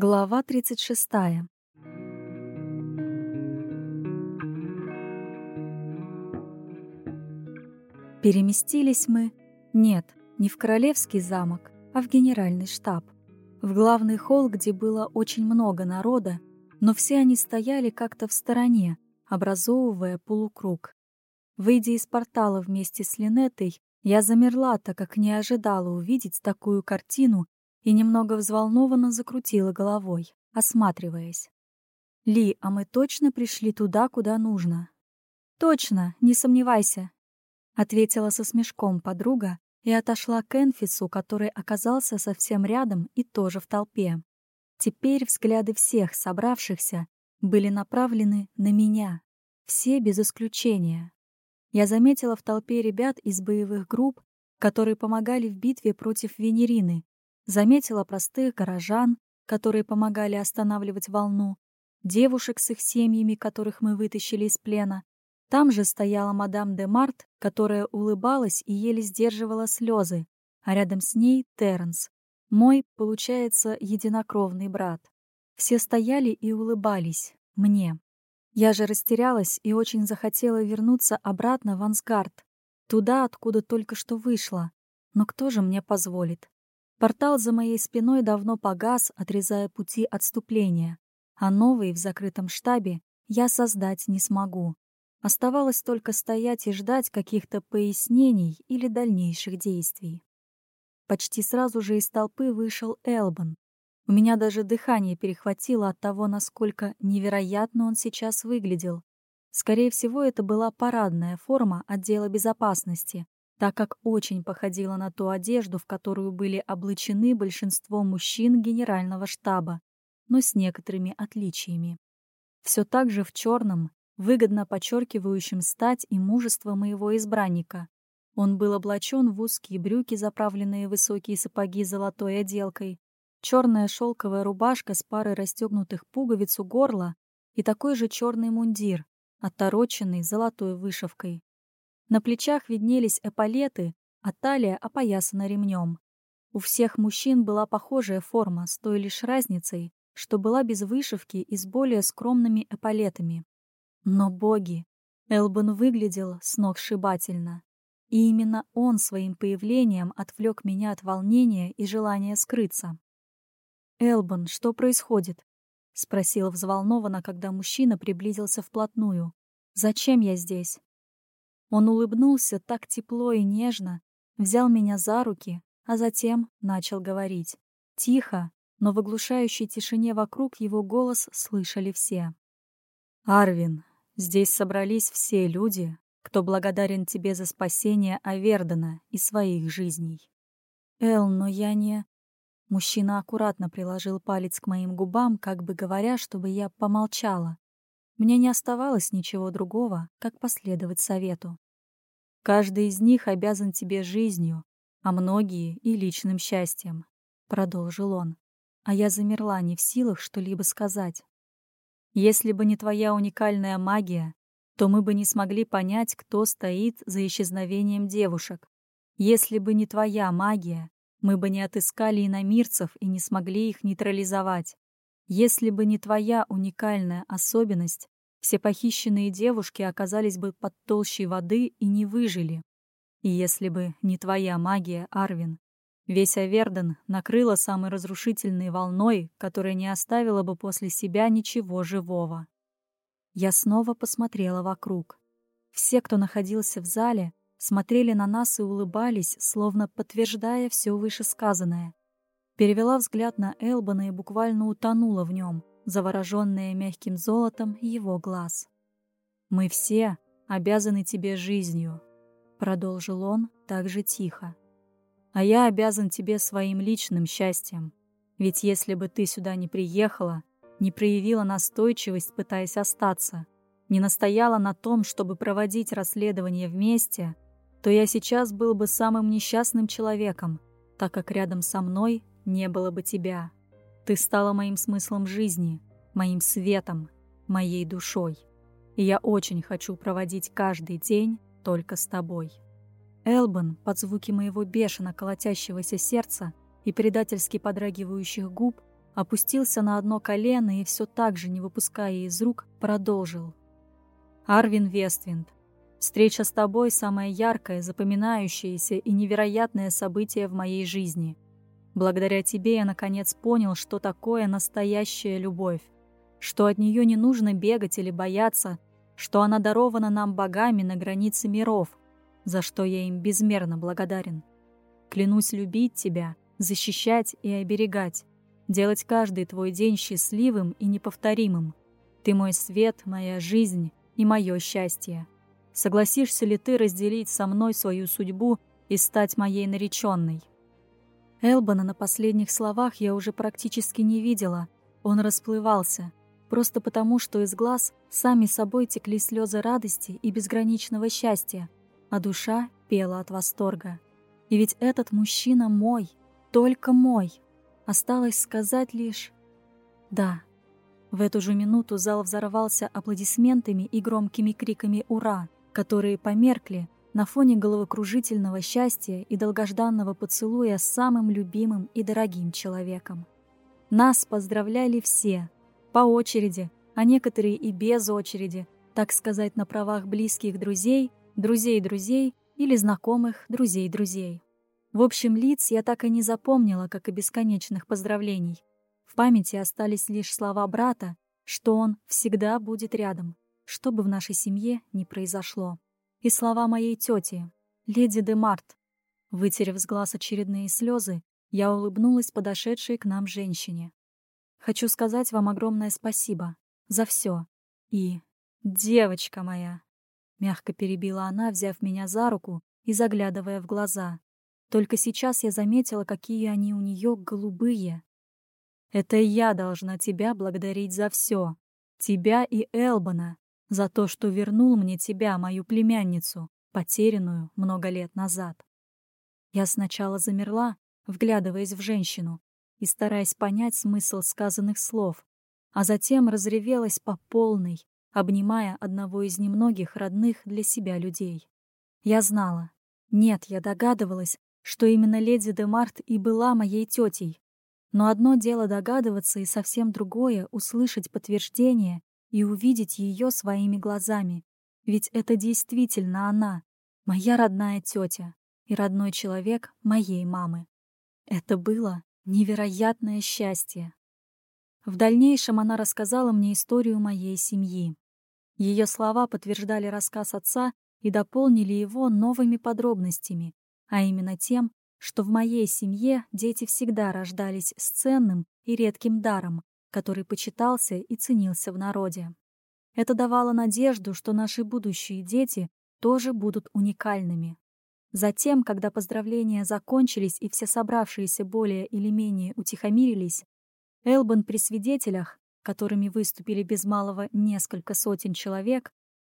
Глава 36. Переместились мы, нет, не в королевский замок, а в генеральный штаб. В главный холл, где было очень много народа, но все они стояли как-то в стороне, образовывая полукруг. Выйдя из портала вместе с Линетой, я замерла, так как не ожидала увидеть такую картину и немного взволнованно закрутила головой, осматриваясь. «Ли, а мы точно пришли туда, куда нужно?» «Точно, не сомневайся», — ответила со смешком подруга и отошла к Энфису, который оказался совсем рядом и тоже в толпе. Теперь взгляды всех собравшихся были направлены на меня, все без исключения. Я заметила в толпе ребят из боевых групп, которые помогали в битве против Венерины, Заметила простых горожан, которые помогали останавливать волну, девушек с их семьями, которых мы вытащили из плена. Там же стояла мадам де Март, которая улыбалась и еле сдерживала слезы, а рядом с ней Терренс, мой, получается, единокровный брат. Все стояли и улыбались. Мне. Я же растерялась и очень захотела вернуться обратно в Ансгард, туда, откуда только что вышла. Но кто же мне позволит? Портал за моей спиной давно погас, отрезая пути отступления, а новый в закрытом штабе я создать не смогу. Оставалось только стоять и ждать каких-то пояснений или дальнейших действий. Почти сразу же из толпы вышел Элбан. У меня даже дыхание перехватило от того, насколько невероятно он сейчас выглядел. Скорее всего, это была парадная форма отдела безопасности, так как очень походила на ту одежду, в которую были облачены большинство мужчин генерального штаба, но с некоторыми отличиями. Все так же в черном, выгодно подчеркивающем стать и мужество моего избранника. Он был облачен в узкие брюки, заправленные в высокие сапоги с золотой отделкой, черная шелковая рубашка с парой расстегнутых пуговиц у горла и такой же черный мундир, оттороченный золотой вышивкой. На плечах виднелись эполеты, а талия опоясана ремнем. У всех мужчин была похожая форма, с той лишь разницей, что была без вышивки и с более скромными эполетами. Но боги! Элбан выглядел сногсшибательно. И именно он своим появлением отвлек меня от волнения и желания скрыться. «Элбан, что происходит?» — спросила взволнованно, когда мужчина приблизился вплотную. «Зачем я здесь?» Он улыбнулся так тепло и нежно, взял меня за руки, а затем начал говорить. Тихо, но в оглушающей тишине вокруг его голос слышали все. «Арвин, здесь собрались все люди, кто благодарен тебе за спасение Авердена и своих жизней». «Эл, но я не...» Мужчина аккуратно приложил палец к моим губам, как бы говоря, чтобы я помолчала. Мне не оставалось ничего другого, как последовать совету. Каждый из них обязан тебе жизнью, а многие и личным счастьем, продолжил он. А я замерла не в силах что-либо сказать. Если бы не твоя уникальная магия, то мы бы не смогли понять, кто стоит за исчезновением девушек. Если бы не твоя магия, мы бы не отыскали иномирцев и не смогли их нейтрализовать. Если бы не твоя уникальная особенность, все похищенные девушки оказались бы под толщей воды и не выжили. И если бы не твоя магия, Арвин, весь Аверден накрыла самой разрушительной волной, которая не оставила бы после себя ничего живого. Я снова посмотрела вокруг. Все, кто находился в зале, смотрели на нас и улыбались, словно подтверждая все вышесказанное. Перевела взгляд на Элбана и буквально утонула в нем, завороженная мягким золотом его глаз. «Мы все обязаны тебе жизнью», — продолжил он так же тихо. «А я обязан тебе своим личным счастьем. Ведь если бы ты сюда не приехала, не проявила настойчивость, пытаясь остаться, не настояла на том, чтобы проводить расследование вместе, то я сейчас был бы самым несчастным человеком, так как рядом со мной не было бы тебя. Ты стала моим смыслом жизни, моим светом, моей душой. И я очень хочу проводить каждый день только с тобой. Элбан, под звуки моего бешено колотящегося сердца и предательски подрагивающих губ, опустился на одно колено и все так же, не выпуская из рук, продолжил. «Арвин Вествинд, встреча с тобой — самое яркое, запоминающееся и невероятное событие в моей жизни. Благодаря тебе я наконец понял, что такое настоящая любовь, что от нее не нужно бегать или бояться, что она дарована нам богами на границе миров, за что я им безмерно благодарен. Клянусь любить тебя, защищать и оберегать, делать каждый твой день счастливым и неповторимым. Ты мой свет, моя жизнь и мое счастье. Согласишься ли ты разделить со мной свою судьбу и стать моей нареченной? Элбана на последних словах я уже практически не видела. Он расплывался, просто потому, что из глаз сами собой текли слезы радости и безграничного счастья, а душа пела от восторга. И ведь этот мужчина мой, только мой. Осталось сказать лишь «да». В эту же минуту зал взорвался аплодисментами и громкими криками «Ура!», которые померкли на фоне головокружительного счастья и долгожданного поцелуя с самым любимым и дорогим человеком. Нас поздравляли все, по очереди, а некоторые и без очереди, так сказать, на правах близких друзей, друзей-друзей или знакомых друзей-друзей. В общем, лиц я так и не запомнила, как и бесконечных поздравлений. В памяти остались лишь слова брата, что он всегда будет рядом, что бы в нашей семье ни произошло. И слова моей тети, леди де Март. Вытерев с глаз очередные слезы, я улыбнулась подошедшей к нам женщине. Хочу сказать вам огромное спасибо за все. И, девочка моя, мягко перебила она, взяв меня за руку и заглядывая в глаза. Только сейчас я заметила, какие они у нее голубые. Это я должна тебя благодарить за все. Тебя и Элбана. За то, что вернул мне тебя, мою племянницу, потерянную много лет назад. Я сначала замерла, вглядываясь в женщину, и стараясь понять смысл сказанных слов, а затем разревелась по полной, обнимая одного из немногих родных для себя людей. Я знала. Нет, я догадывалась, что именно леди де Март и была моей тетей. Но одно дело догадываться и совсем другое — услышать подтверждение и увидеть ее своими глазами. Ведь это действительно она, моя родная тетя и родной человек моей мамы. Это было Невероятное счастье. В дальнейшем она рассказала мне историю моей семьи. Ее слова подтверждали рассказ отца и дополнили его новыми подробностями, а именно тем, что в моей семье дети всегда рождались с ценным и редким даром, который почитался и ценился в народе. Это давало надежду, что наши будущие дети тоже будут уникальными. Затем, когда поздравления закончились и все собравшиеся более или менее утихомирились, Элбан при свидетелях, которыми выступили без малого несколько сотен человек,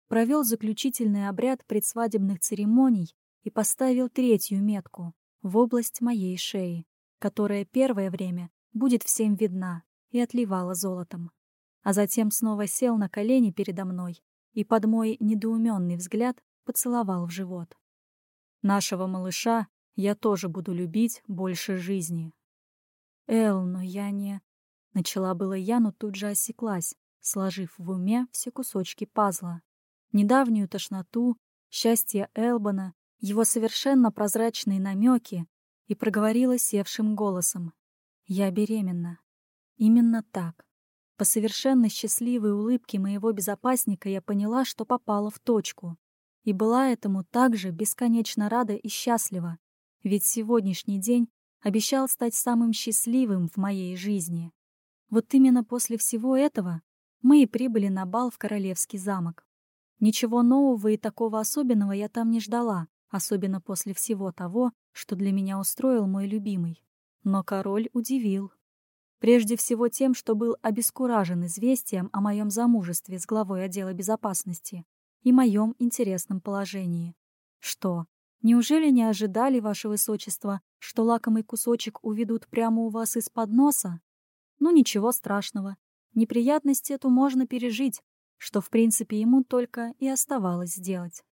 провел заключительный обряд предсвадебных церемоний и поставил третью метку в область моей шеи, которая первое время будет всем видна и отливала золотом. А затем снова сел на колени передо мной и под мой недоуменный взгляд поцеловал в живот. Нашего малыша я тоже буду любить больше жизни. Эл, но я не... Начала было я, но тут же осеклась, сложив в уме все кусочки пазла. Недавнюю тошноту, счастье Элбана, его совершенно прозрачные намеки и проговорила севшим голосом. «Я беременна». Именно так. По совершенно счастливой улыбке моего безопасника я поняла, что попала в точку и была этому также бесконечно рада и счастлива, ведь сегодняшний день обещал стать самым счастливым в моей жизни. Вот именно после всего этого мы и прибыли на бал в Королевский замок. Ничего нового и такого особенного я там не ждала, особенно после всего того, что для меня устроил мой любимый. Но король удивил. Прежде всего тем, что был обескуражен известием о моем замужестве с главой отдела безопасности и моем интересном положении. Что, неужели не ожидали, ваше высочество, что лакомый кусочек уведут прямо у вас из-под носа? Ну ничего страшного. Неприятность эту можно пережить, что в принципе ему только и оставалось сделать.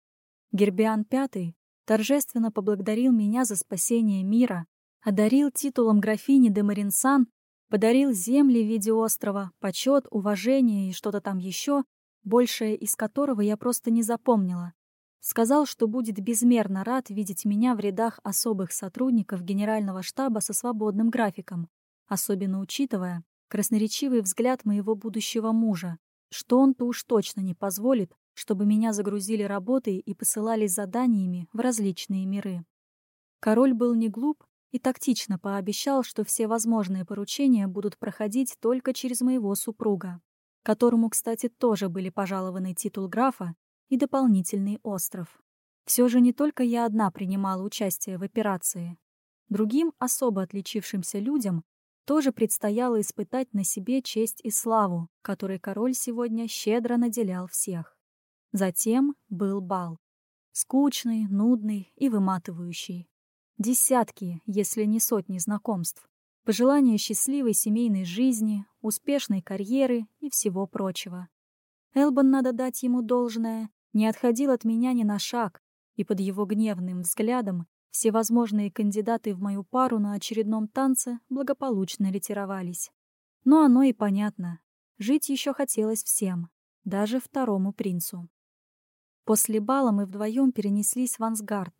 Гербиан V торжественно поблагодарил меня за спасение мира, одарил титулом графини де Маринсан, Подарил земли в виде острова, почет, уважение и что-то там еще, большее из которого я просто не запомнила. Сказал, что будет безмерно рад видеть меня в рядах особых сотрудников Генерального штаба со свободным графиком, особенно учитывая красноречивый взгляд моего будущего мужа, что он-то уж точно не позволит, чтобы меня загрузили работой и посылали заданиями в различные миры. Король был не глуп и тактично пообещал, что все возможные поручения будут проходить только через моего супруга, которому, кстати, тоже были пожалованы титул графа и дополнительный остров. Все же не только я одна принимала участие в операции. Другим особо отличившимся людям тоже предстояло испытать на себе честь и славу, которой король сегодня щедро наделял всех. Затем был бал. Скучный, нудный и выматывающий. Десятки, если не сотни знакомств. Пожелания счастливой семейной жизни, успешной карьеры и всего прочего. Элбан, надо дать ему должное, не отходил от меня ни на шаг, и под его гневным взглядом все возможные кандидаты в мою пару на очередном танце благополучно ретировались. Но оно и понятно. Жить еще хотелось всем, даже второму принцу. После бала мы вдвоем перенеслись в Ансгард,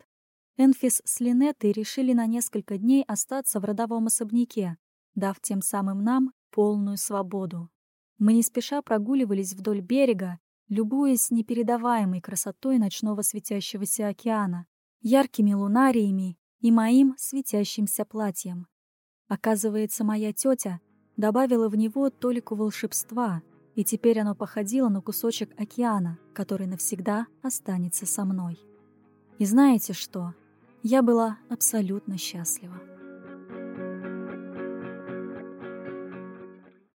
Энфис с Линеттой решили на несколько дней остаться в родовом особняке, дав тем самым нам полную свободу. Мы не спеша прогуливались вдоль берега, любуясь непередаваемой красотой ночного светящегося океана, яркими лунариями и моим светящимся платьем. Оказывается, моя тетя добавила в него толику волшебства, и теперь оно походило на кусочек океана, который навсегда останется со мной. И знаете что? Я была абсолютно счастлива.